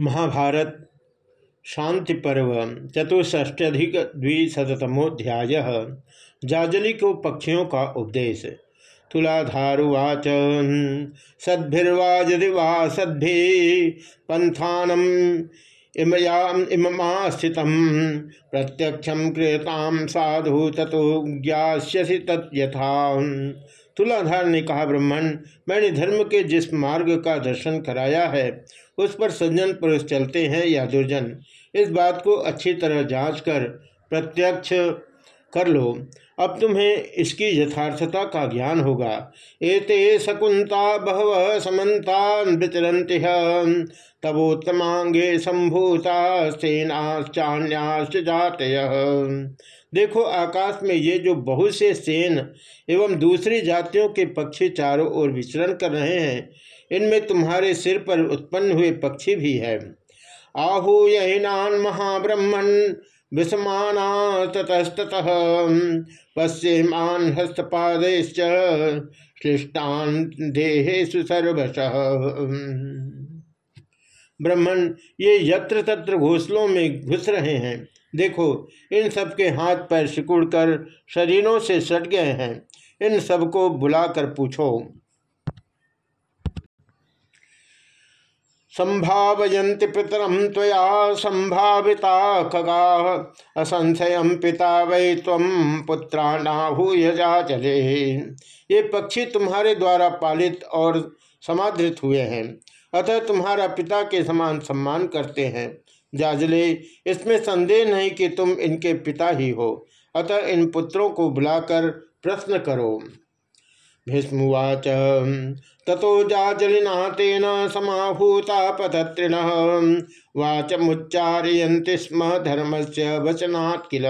महाभारत शांति पर्व चतुष्ष्ट्यधिक द्विशतमोध्याय जाजलि को पक्षियों का उपदेश। तुलाधारुवाच सद्भिर्वा वा सद्भि पंथानम इममा स्थित प्रत्यक्षम क्रियताम साधु ततो ज्ञास्यसि तथा तुलाधार ने कहा ब्रह्मण मैंने धर्म के जिस मार्ग का दर्शन कराया है, उस पर सज्जन पुरुष चलते हैं या दुर्जन। इस बात को अच्छी तरह जाँच कर प्रत्यक्ष कर लो। अब तुम्हें इसकी यथार्थता का ज्ञान होगा। एते शकुंता बहव समन्ता विचरंति तबोत्तमांगे संभूता सेनाश्चान्याश्च जात देखो, आकाश में ये जो बहुत से सेन एवं दूसरी जातियों के पक्षी चारों ओर विचरण कर रहे हैं, इनमें तुम्हारे सिर पर उत्पन्न हुए पक्षी भी है। आहूयनान महाब्रह्मण विषमाना ततस्तत पश्चिमान हस्तपादेश्च श्लिष्टान सर्वश। ब्रह्मण ये यत्र तत्र घोसलों में घुस रहे हैं, देखो, इन सबके हाथ पैर सिकुड़ कर शरीरों से सट गए हैं, इन सबको बुलाकर पूछो। संभावयंति पितरम त्वया संभाविता खगा। असंशय पिता वै तम पुत्राणाहूय जा चले ये पक्षी तुम्हारे द्वारा पालित और समादृत हुए हैं। अतः तुम्हारा पिता के समान सम्मान करते हैं। जाजले, इसमें संदेह नहीं कि तुम इनके पिता ही हो। अतः इन पुत्रों को बुलाकर प्रश्न करो। भीष्मवाच। ततो जाजलिना तेन समाहूता पतत्रिण। वाच मुच्चारयंति स्म धर्म से वचनात् किल।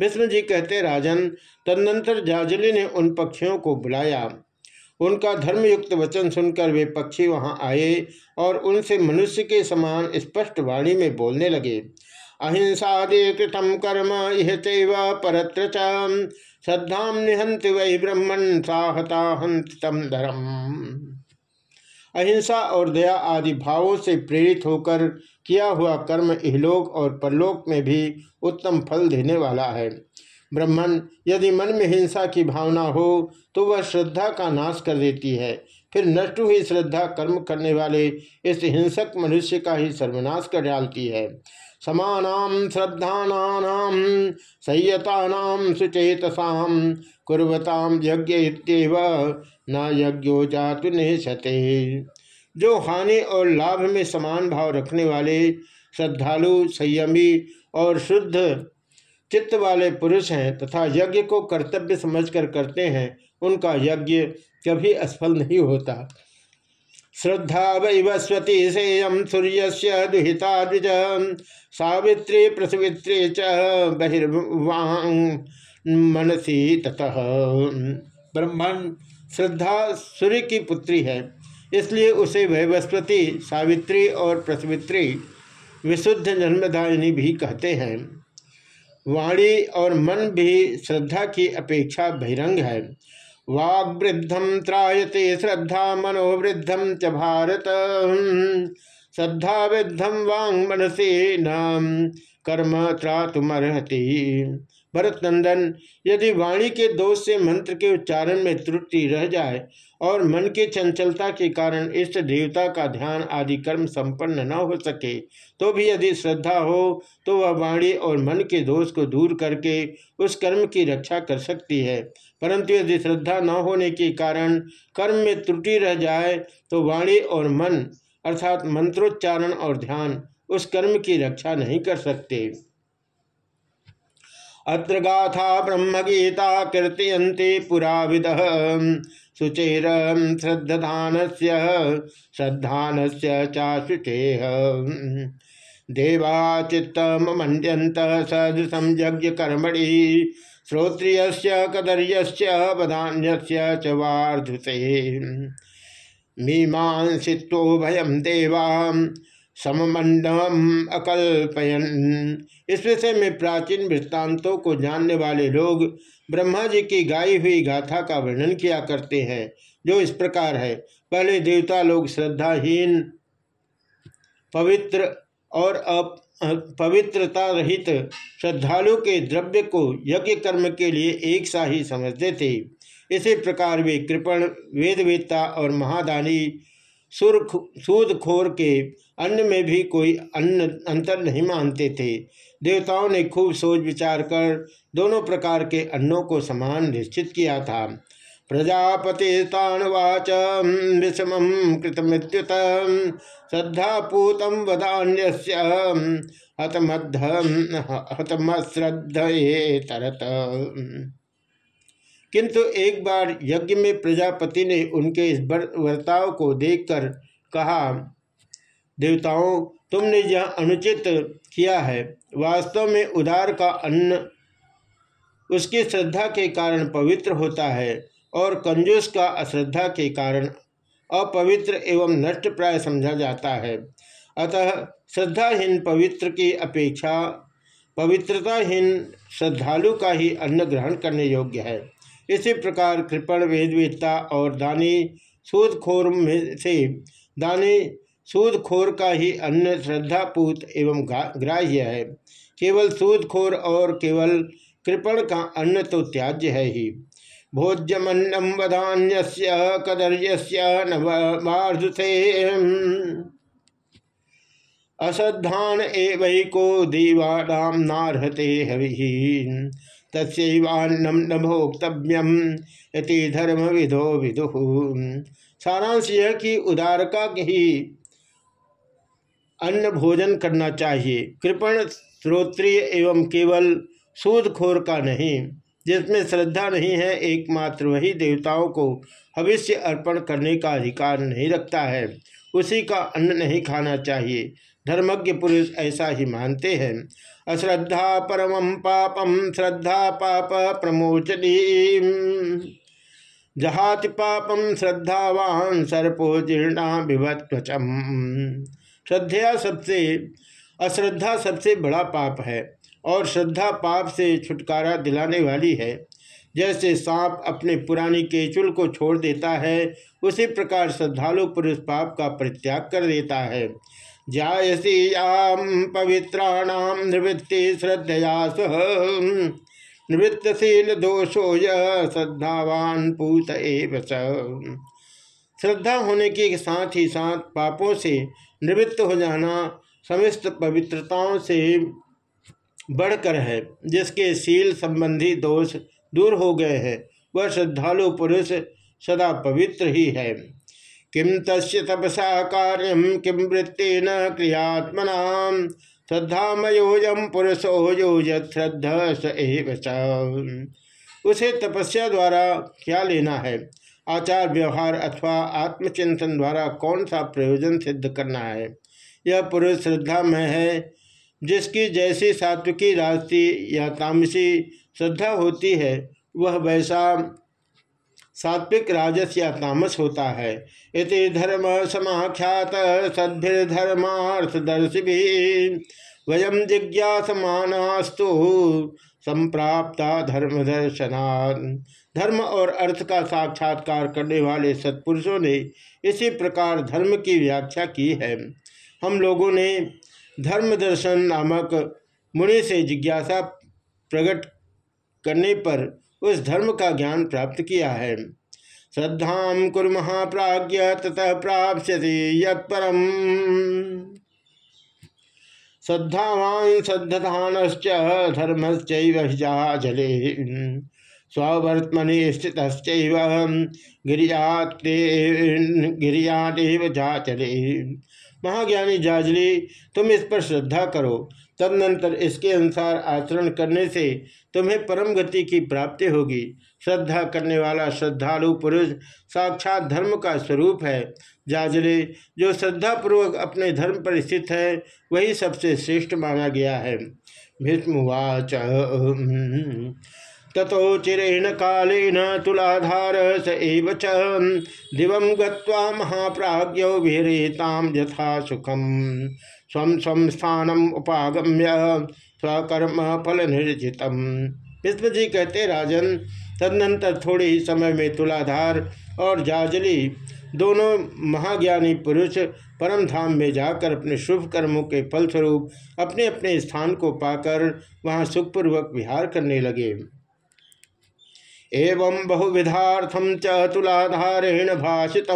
भीष्म जी कहते, राजन, तदनंतर जाजली ने उन पक्षियों को बुलाया। उनका धर्मयुक्त वचन सुनकर वे पक्षी वहाँ आए और उनसे मनुष्य के समान स्पष्ट वाणी में बोलने लगे। अहिंसादे कृतम कर्म यह परत्र श्रद्धा निहंति वही ब्रह्मण साहता हंत तम धर्म। अहिंसा और दया आदि भावों से प्रेरित होकर किया हुआ कर्म इहलोक और परलोक में भी उत्तम फल देने वाला है। ब्रह्मण यदि मन में हिंसा की भावना हो तो वह श्रद्धा का नाश कर देती है। फिर नष्ट हुई श्रद्धा कर्म करने वाले इस हिंसक मनुष्य का ही सर्वनाश कर डालती है। समानाम श्रद्धानाम संयतानाम सुचेतसाम कुर्वताम यज्ञ न यज्ञो जातु निशते। जो हानि और लाभ में समान भाव रखने वाले, श्रद्धालु, संयमी और शुद्ध चित्त वाले पुरुष हैं तथा यज्ञ को कर्तव्य समझकर करते हैं, उनका यज्ञ कभी असफल नहीं होता। श्रद्धा वैवस्वती सेयम सूर्य से दुहिता द्विज। सावित्री प्रसवित्री च बहिर्वांग मनसी ततः। ब्रह्मण श्रद्धा सूर्य की पुत्री है, इसलिए उसे वैवस्वती, सावित्री और प्रसवित्री विशुद्ध जन्मदायिनी भी कहते हैं। वाणी और मन भी श्रद्धा की अपेक्षा बहिरंग है। वाग्वृद्धम त्रायते श्रद्धा मनोवृद्धम च भारत। श्रद्धा वृद्धम वांग मनसे नाम कर्म त्रातुमर्हति। भरत नंदन यदि वाणी के दोष से मंत्र के उच्चारण में त्रुटि रह जाए और मन के चंचलता के कारण इष्ट देवता का ध्यान आदि कर्म संपन्न न हो सके तो भी यदि श्रद्धा हो तो वह वाणी और मन के दोष को दूर करके उस कर्म की रक्षा कर सकती है। परंतु यदि श्रद्धा न होने के कारण कर्म में त्रुटि रह जाए तो वाणी और मन, अर्थात मंत्रोच्चारण और ध्यान, उस कर्म की रक्षा नहीं कर सकते। अत्र गाथा ब्रह्म गीता कीर्तयन्ति पुरा विद शुचेर श्रद्धान से श्रद्धान से चाशुचेह देवाचित्तमंड्यंत सदृशम यज्ञ कर्मणि श्रोत्रिय कदर्य वधान्य च वार्धुसे मीमांसित्व भयम देवा सममंडम अकल्पयन। इस विषय में प्राचीन वृत्तांतों को जानने वाले लोग ब्रह्मा जी की गाई हुई गाथा का वर्णन किया करते हैं, जो इस प्रकार है। पहले देवता लोग श्रद्धाहीन, पवित्र और अप पवित्रता रहित श्रद्धालु के द्रव्य को यज्ञ कर्म के लिए एक सा ही समझते थे। इसी प्रकार वे कृपण, वेदवेत्ता और महादानी सुर सूदखोर के अन्न में भी कोई अन्न, अंतर नहीं मानते थे। देवताओं ने खूब सोच विचार कर दोनों प्रकार के अन्नों को समान निश्चित किया था। प्रजापतिताणवाच विषम कृतमृत्युत। श्रद्धापूत वदान्य हतमश्रद्ध तरत किंतु एक बार यज्ञ में प्रजापति ने उनके इस वर्ताव को देखकर कहा, देवताओं, तुमने यह अनुचित किया है। वास्तव में उदार का अन्न उसकी श्रद्धा के कारण पवित्र होता है। और कंजूस का अश्रद्धा के कारण अपवित्र एवं नष्ट प्राय समझा जाता है। अतः श्रद्धाहीन पवित्र की अपेक्षा, पवित्रताहीन श्रद्धालु का ही अन्न ग्रहण करने योग्य है। इसी प्रकार कृपण वेदवेत्ता और दानी सूदखोर में से दानी सूदखोर का ही अन्न श्रद्धापूत एवं ग्राह्य है। केवल सूदखोर और केवल कृपण का अन्न तो त्याज्य है ही। भोज्यमन्नम वधान्य कदर्य नवार्धुसे अश्रद्धान एवैको दीवानाम नारहते हवि तस्वान्नम न भोक्तव्यम, यति धर्म विधो विदु। सारांश यह कि उदारका ही अन्न भोजन करना चाहिए। कृपण, श्रोत्रिय एवं केवल सूदखोर का नहीं। जिसमें श्रद्धा नहीं है, एकमात्र वही देवताओं को भविष्य अर्पण करने का अधिकार नहीं रखता है। उसी का अन्न नहीं खाना चाहिए। धर्मज्ञ पुरुष ऐसा ही मानते हैं। अश्रद्धा परम पापम श्रद्धा पाप प्रमोचनी जहाति पापम श्रद्धावान सर्पो जीर्णा विभत्वचम श्रद्धा सबसे, अश्रद्धा सबसे बड़ा पाप है। और श्रद्धा पाप से छुटकारा दिलाने वाली है। जैसे सांप अपने पुरानी केचुल को छोड़ देता है, उसी प्रकार श्रद्धालु पुरुष पाप का परित्याग कर देता है। जायसी याम पवित्राणाम निवृत्ति श्रद्धया सह। निवृत्तशील दोषो यद्धावान पूत एव श्रद्धा होने के साथ ही साथ पापों से निवृत्त हो जाना, समस्त पवित्रताओं से बढ़कर है, जिसके शील संबंधी दोष दूर हो गए हैं, वह श्रद्धालु पुरुष सदा पवित्र ही है। किम तस् तपसा कार्यम किम वृत्ति न क्रियात्मना श्रद्धामयोजम पुरुषो योजत श्रद्धा स उसे तपस्या द्वारा क्या लेना है? आचार व्यवहार अथवा आत्मचिंतन द्वारा कौन सा प्रयोजन सिद्ध करना है? यह पुरुष श्रद्धा में है जिसकी जैसी सात्विकी राजसी या तामसी श्रद्धा होती है, वह वैसा सात्विक राजस या तामस होता है। इति धर्म समाख्यात सद्भिर्धर्मार्थदर्शि वयम जिज्ञासमानास्तु संप्राप्ता धर्म दर्शना धर्म और अर्थ का साक्षात्कार करने वाले सत्पुरुषों ने इसी प्रकार धर्म की व्याख्या की है। हम लोगों ने धर्म दर्शन नामक मुनि से जिज्ञासा प्रकट करने पर उस धर्म का ज्ञान प्राप्त किया है। श्रद्धा कुर महाप्राज्य ततः प्राप्यति यत्परम श्रद्धावान श्रद्धानश्च धर्मश्चले स्ववर्तमनि स्थित गिरियादेव जाचले। महाज्ञानी जाजली, तुम इस पर श्रद्धा करो। तदनंतर इसके अनुसार आचरण करने से तुम्हें परम गति की प्राप्ति होगी। श्रद्धा करने वाला श्रद्धालु पुरुष साक्षात धर्म का स्वरूप है। जाजले, जो श्रद्धापूर्वक अपने धर्म पर स्थित है, वही सबसे श्रेष्ठ माना गया है। भीष्मवाच ततो चिरेण कालेन तुलाधार स एव च। दिवं गत्वा महाप्राज्ञो विहरेतां यथा सुखम। स्व स्व उपागम्य स्वकर्म फल निर्जित विष्णु कहते, राजन, तदनंतर थोड़े ही समय में तुलाधार और जाजली, दोनों महाज्ञानी पुरुष परम धाम में जाकर अपने शुभ कर्मों के फलस्वरूप अपने अपने स्थान को पाकर वहाँ सुखपूर्वक विहार करने लगे। एवं बहुविधार्थम च तुलाधारेण भाषित।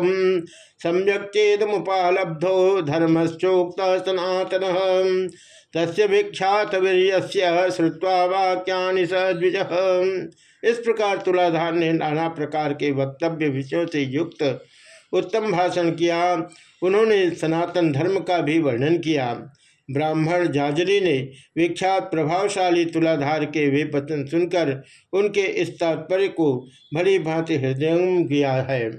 सम्यक चेदमुपालब्धो धर्मश्चोक्त सनातन तस्य विख्यात वीर श्रुवा वाक्या सद्विज इस प्रकार तुलाधार ने नाना प्रकार के वक्तव्य विषयों से युक्त उत्तम भाषण किया। उन्होंने सनातन धर्म का भी वर्णन किया। ब्राह्मण जाजरी ने विख्यात प्रभावशाली तुलाधार के वे पतन सुनकर उनके इस तात्पर्य को भली भांति हृदय किया है।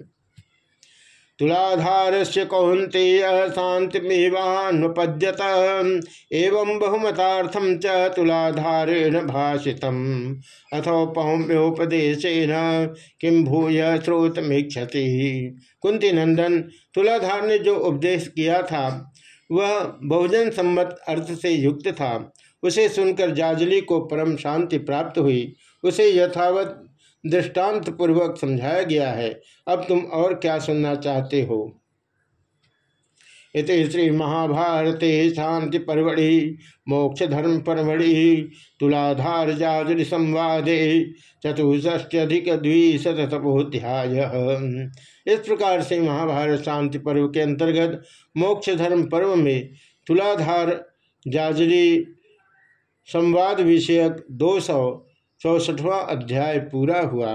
तुलाधार से कौंतेय शांतिमेवानुपद्यत एवं बहुमतार्थम च तुलाधारेण भाषित अथो पौम्योपदेशन किम भूय स्रोतमीक्षति कुंती नंदन, तुलाधार ने जो उपदेश किया था वह बहुजन सम्मत अर्थ से युक्त था। उसे सुनकर जाजली को परम शांति प्राप्त हुई। उसे यथावत दृष्टांत पूर्वक समझाया गया है। अब तुम और क्या सुनना चाहते हो? इत श्री महाभारते शांति परवड़ि मोक्ष धर्म परवड़ि तुलाधार जाजरी संवादे चतुष्ष्ट्यधिक द्विशतपोध्याय इस प्रकार से महाभारत शांति पर्व के अंतर्गत मोक्ष धर्म पर्व में तुलाधार जाजरी संवाद विषयक दो सौ चौसठवा अध्याय पूरा हुआ।